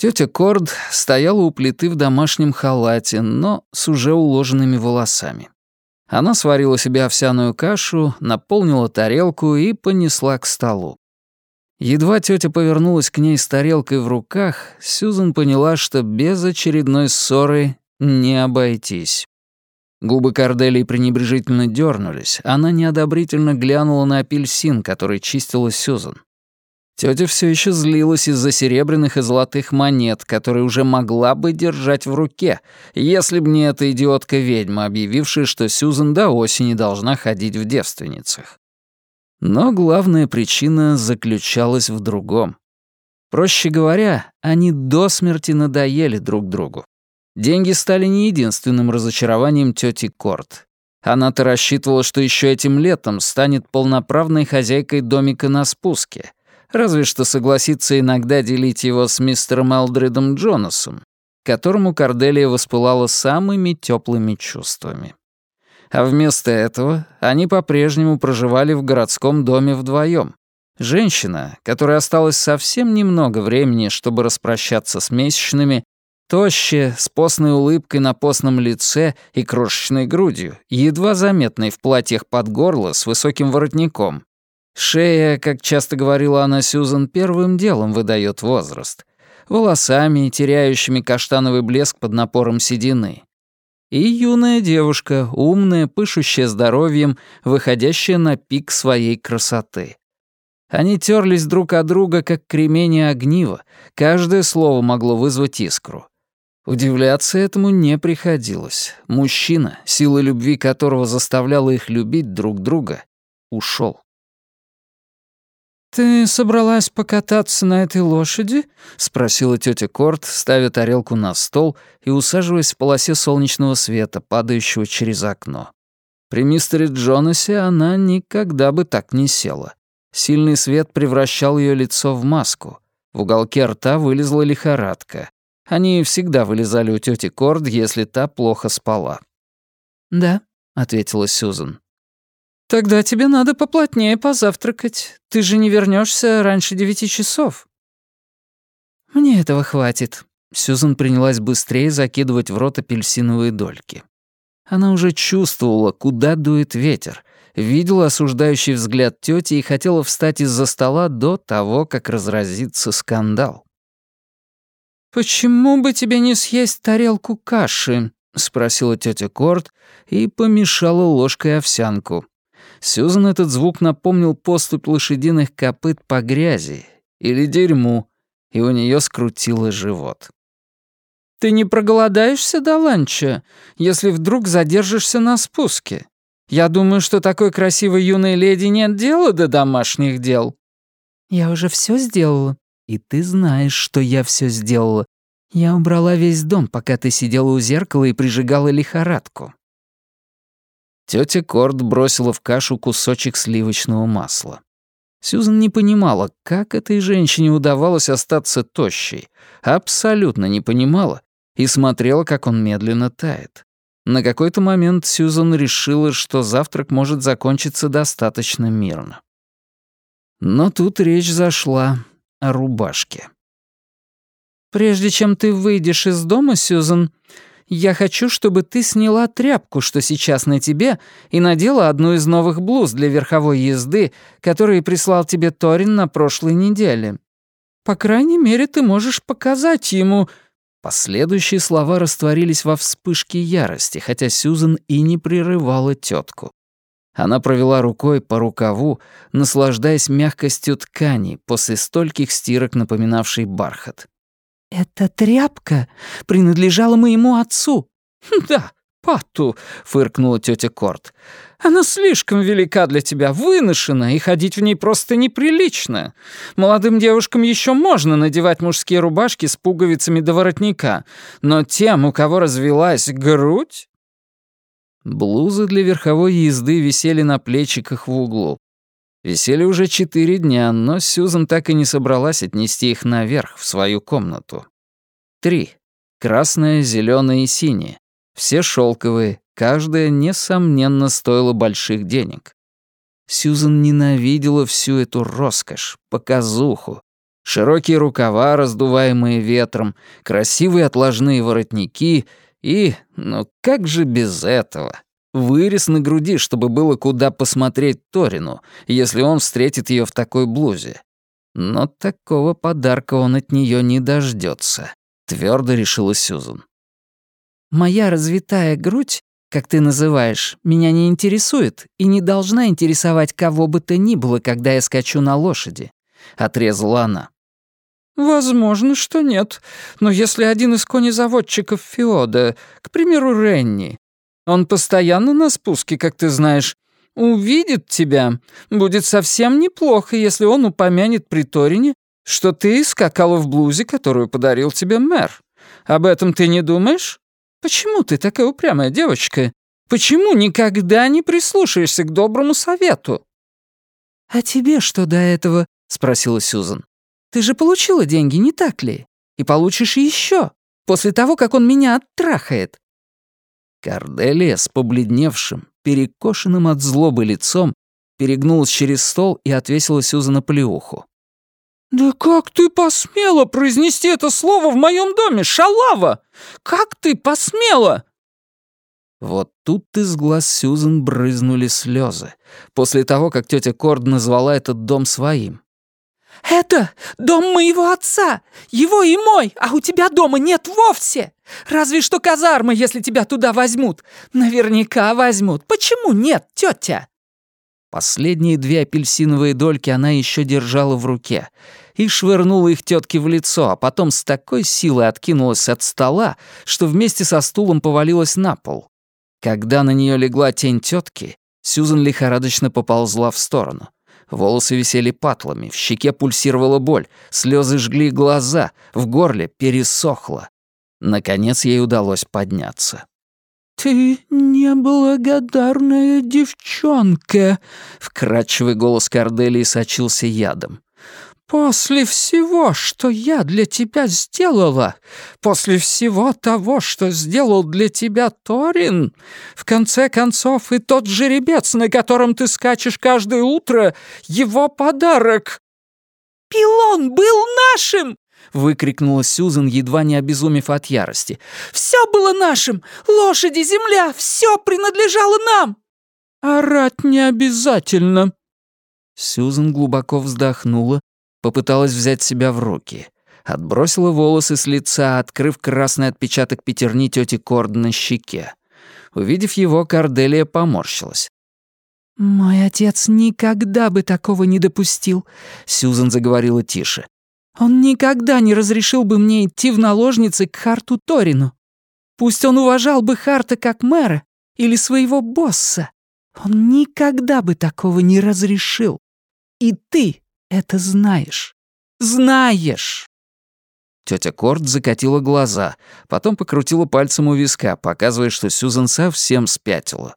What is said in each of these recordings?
Тетя Корд стояла у плиты в домашнем халате, но с уже уложенными волосами. Она сварила себе овсяную кашу, наполнила тарелку и понесла к столу. Едва тетя повернулась к ней с тарелкой в руках, Сьюзен поняла, что без очередной ссоры не обойтись. Губы Корделии пренебрежительно дернулись, она неодобрительно глянула на апельсин, который чистила Сьюзен. Тётя все еще злилась из-за серебряных и золотых монет, которые уже могла бы держать в руке, если бы не эта идиотка-ведьма, объявившая, что Сьюзен до осени должна ходить в девственницах. Но главная причина заключалась в другом. Проще говоря, они до смерти надоели друг другу. Деньги стали не единственным разочарованием тети Корт. Она-то рассчитывала, что еще этим летом станет полноправной хозяйкой домика на спуске — разве что согласится иногда делить его с мистером Элдридом Джонасом, которому Корделия воспылала самыми теплыми чувствами. А вместо этого они по-прежнему проживали в городском доме вдвоем. Женщина, которой осталось совсем немного времени, чтобы распрощаться с месячными, тощая, с постной улыбкой на постном лице и крошечной грудью, едва заметной в платьях под горло с высоким воротником, Шея, как часто говорила она Сьюзан, первым делом выдает возраст. Волосами, теряющими каштановый блеск под напором седины. И юная девушка, умная, пышущая здоровьем, выходящая на пик своей красоты. Они терлись друг от друга, как кремень и огниво. Каждое слово могло вызвать искру. Удивляться этому не приходилось. Мужчина, сила любви которого заставляла их любить друг друга, ушел. «Ты собралась покататься на этой лошади?» — спросила тетя Корт, ставя тарелку на стол и усаживаясь в полосе солнечного света, падающего через окно. При мистере Джонасе она никогда бы так не села. Сильный свет превращал ее лицо в маску. В уголке рта вылезла лихорадка. Они всегда вылезали у тети Корд, если та плохо спала. «Да», — ответила Сьюзан. «Тогда тебе надо поплотнее позавтракать. Ты же не вернешься раньше девяти часов». «Мне этого хватит». Сьюзан принялась быстрее закидывать в рот апельсиновые дольки. Она уже чувствовала, куда дует ветер, видела осуждающий взгляд тети и хотела встать из-за стола до того, как разразится скандал. «Почему бы тебе не съесть тарелку каши?» — спросила тетя Корт и помешала ложкой овсянку. Сюзан этот звук напомнил поступь лошадиных копыт по грязи или дерьму, и у нее скрутило живот. «Ты не проголодаешься до ланча, если вдруг задержишься на спуске? Я думаю, что такой красивой юной леди нет дела до домашних дел». «Я уже все сделала, и ты знаешь, что я все сделала. Я убрала весь дом, пока ты сидела у зеркала и прижигала лихорадку. Тетя Корд бросила в кашу кусочек сливочного масла. Сьюзан не понимала, как этой женщине удавалось остаться тощей. Абсолютно не понимала и смотрела, как он медленно тает. На какой-то момент Сьюзан решила, что завтрак может закончиться достаточно мирно. Но тут речь зашла о рубашке. «Прежде чем ты выйдешь из дома, Сьюзан, я хочу, чтобы ты сняла тряпку, что сейчас на тебе, и надела одну из новых блуз для верховой езды, которые прислал тебе Торин на прошлой неделе. По крайней мере, ты можешь показать ему...» Последующие слова растворились во вспышке ярости, хотя Сьюзен и не прерывала тетку. Она провела рукой по рукаву, наслаждаясь мягкостью ткани после стольких стирок, напоминавшей бархат. «Эта тряпка принадлежала моему отцу». «Да, Пату», — фыркнула тетя Корт. «Она слишком велика для тебя, выношена, и ходить в ней просто неприлично. Молодым девушкам еще можно надевать мужские рубашки с пуговицами до воротника, но тем, у кого развелась грудь...» Блузы для верховой езды висели на плечиках в углу. Висели уже четыре дня, но Сьюзан так и не собралась отнести их наверх, в свою комнату. Три. Красное, зеленое и синее. Все шелковые, каждая, несомненно, стоила больших денег. Сьюзан ненавидела всю эту роскошь, показуху. Широкие рукава, раздуваемые ветром, красивые отложные воротники и, ну как же без этого, вырез на груди, чтобы было куда посмотреть Торину, если он встретит ее в такой блузе. Но такого подарка он от нее не дождется, твердо решила Сюзан. «Моя развитая грудь, как ты называешь, меня не интересует и не должна интересовать кого бы то ни было, когда я скачу на лошади», — отрезала она. «Возможно, что нет. Но если один из конезаводчиков Феода, к примеру, Ренни, он постоянно на спуске, как ты знаешь, увидит тебя, будет совсем неплохо, если он упомянет при Торине, что ты скакала в блузе, которую подарил тебе мэр. Об этом ты не думаешь? Почему ты такая упрямая девочка? Почему никогда не прислушаешься к доброму совету?» «А тебе что до этого?» — спросила Сюзан. Ты же получила деньги, не так ли? И получишь еще, после того, как он меня оттрахает». Корделия с побледневшим, перекошенным от злобы лицом перегнулась через стол и отвесила Сюзана плеуху. «Да как ты посмела произнести это слово в моем доме, шалава? Как ты посмела?» Вот тут из глаз Сюзан брызнули слезы, после того, как тетя Корд назвала этот дом своим. «Это дом моего отца, его и мой, а у тебя дома нет вовсе. Разве что казармы, если тебя туда возьмут. Наверняка возьмут. Почему нет, тетя?» Последние две апельсиновые дольки она еще держала в руке и швырнула их тетке в лицо, а потом с такой силой откинулась от стола, что вместе со стулом повалилась на пол. Когда на нее легла тень тетки, Сьюзан лихорадочно поползла в сторону. Волосы висели патлами, в щеке пульсировала боль, слезы жгли глаза, в горле пересохло. Наконец ей удалось подняться. «Ты неблагодарная девчонка», — вкрадчивый голос Корделии сочился ядом. «После всего, что я для тебя сделала, после всего того, что сделал для тебя Торин, в конце концов и тот жеребец, на котором ты скачешь каждое утро, его подарок...» «Пилон был нашим!» — выкрикнула Сюзан, едва не обезумев от ярости. «Все было нашим! Лошади, земля, все принадлежало нам!» «Орать не обязательно!» Сюзан глубоко вздохнула, Попыталась взять себя в руки. Отбросила волосы с лица, открыв красный отпечаток пятерни тети Корд на щеке. Увидев его, Корделия поморщилась. «Мой отец никогда бы такого не допустил», — Сьюзан заговорила тише. «Он никогда не разрешил бы мне идти в наложницы к Харту Торину. Пусть он уважал бы Харта как мэра или своего босса. Он никогда бы такого не разрешил. И ты это знаешь. Знаешь!» Тетя Корт закатила глаза, потом покрутила пальцем у виска, показывая, что Сюзан совсем спятила.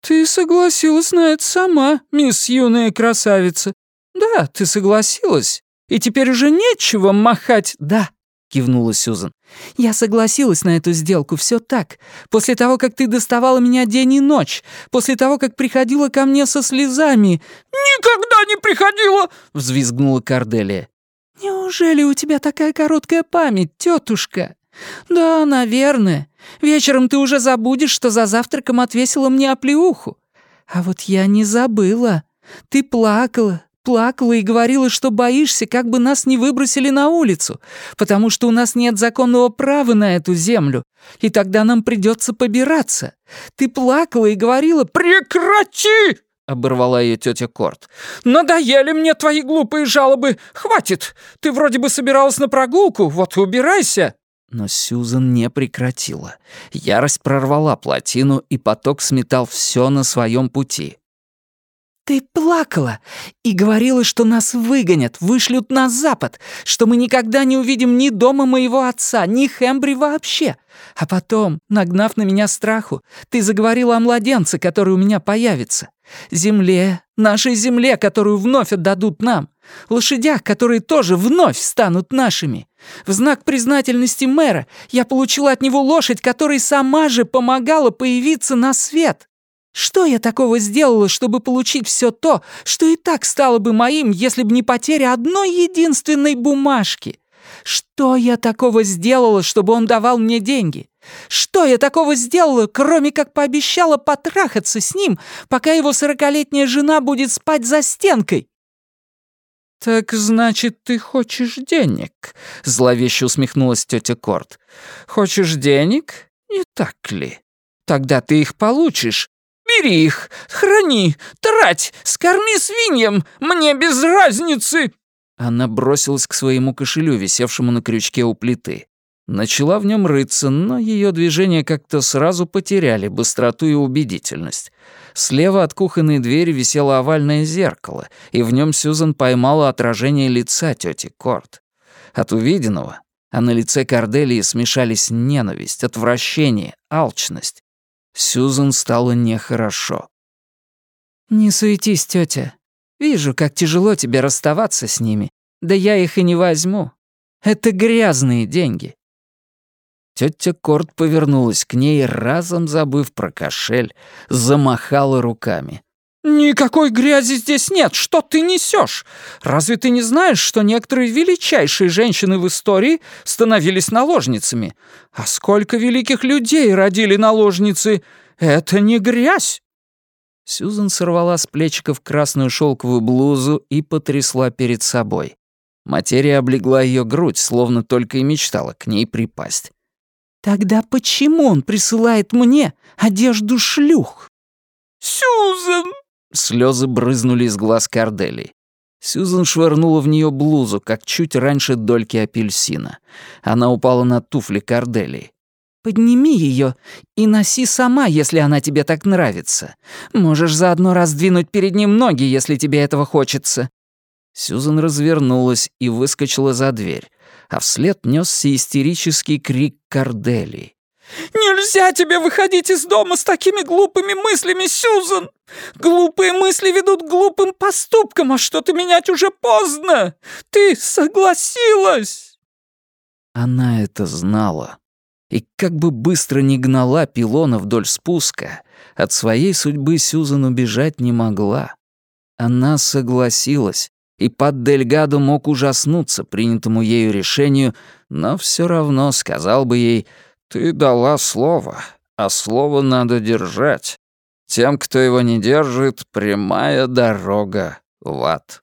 «Ты согласилась на это сама, мисс юная красавица. Да, ты согласилась. И теперь уже нечего махать. Да, кивнула Сьюзан. «Я согласилась на эту сделку, все так. После того, как ты доставала меня день и ночь, после того, как приходила ко мне со слезами...» «Никогда не приходила!» — взвизгнула Карделия. «Неужели у тебя такая короткая память, тетушка?» «Да, наверное. Вечером ты уже забудешь, что за завтраком отвесила мне оплеуху. А вот я не забыла. Ты плакала, плакала и говорила, что боишься, как бы нас не выбросили на улицу, потому что у нас нет законного права на эту землю, и тогда нам придется побираться. Ты плакала и говорила «Прекрати!» — оборвала ее тетя Корт. «Надоели мне твои глупые жалобы! Хватит! Ты вроде бы собиралась на прогулку, вот и убирайся!» Но Сьюзан не прекратила. Ярость прорвала плотину, и поток сметал все на своем пути. «Ты плакала и говорила, что нас выгонят, вышлют на запад, что мы никогда не увидим ни дома моего отца, ни Хэмбри вообще. А потом, нагнав на меня страху, ты заговорила о младенце, который у меня появится. Земле, нашей земле, которую вновь отдадут нам. Лошадях, которые тоже вновь станут нашими. В знак признательности мэра я получила от него лошадь, которой сама же помогала появиться на свет». Что я такого сделала, чтобы получить все то, что и так стало бы моим, если бы не потеря одной единственной бумажки? Что я такого сделала, чтобы он давал мне деньги? Что я такого сделала, кроме как пообещала потрахаться с ним, пока его сорокалетняя жена будет спать за стенкой? «Так значит, ты хочешь денег?» — зловеще усмехнулась тетя Корт. «Хочешь денег? Не так ли? Тогда ты их получишь. Бери их, храни, трать, скорми свиньям, мне без разницы!» Она бросилась к своему кошелю, висевшему на крючке у плиты. Начала в нем рыться, но ее движения как-то сразу потеряли быстроту и убедительность. Слева от кухонной двери висело овальное зеркало, и в нем Сьюзан поймала отражение лица тети Корт. От увиденного, а на лице Корделии смешались ненависть, отвращение, алчность. Сьюзан стало нехорошо. «Не суетись, тетя. Вижу, как тяжело тебе расставаться с ними. Да я их и не возьму. Это грязные деньги». Тетя Корт повернулась к ней, разом забыв про кошель, замахала руками. «Никакой грязи здесь нет! Что ты несешь? Разве ты не знаешь, что некоторые величайшие женщины в истории становились наложницами? А сколько великих людей родили наложницы? Это не грязь!» Сьюзан сорвала с плечиков красную шелковую блузу и потрясла перед собой. Материя облегла ее грудь, словно только и мечтала к ней припасть. «Тогда почему он присылает мне одежду шлюх?» «Сьюзан!» Слезы брызнули из глаз Кардели. Сьюзан швырнула в нее блузу, как чуть раньше дольки апельсина. Она упала на туфли Кардели. Подними ее и носи сама, если она тебе так нравится. Можешь заодно раздвинуть перед ним ноги, если тебе этого хочется». Сьюзан развернулась и выскочила за дверь, а вслед несся истерический крик Кордели. «Нельзя тебе выходить из дома с такими глупыми мыслями, Сьюзан! Глупые мысли ведут к глупым поступкам, а что-то менять уже поздно! Ты согласилась!» Она это знала и как бы быстро не гнала пилона вдоль спуска, от своей судьбы Сюзан убежать не могла. Она согласилась, и под Дельгадо мог ужаснуться принятому ею решению, но все равно сказал бы ей «Ты дала слово, а слово надо держать. Тем, кто его не держит, прямая дорога в ад».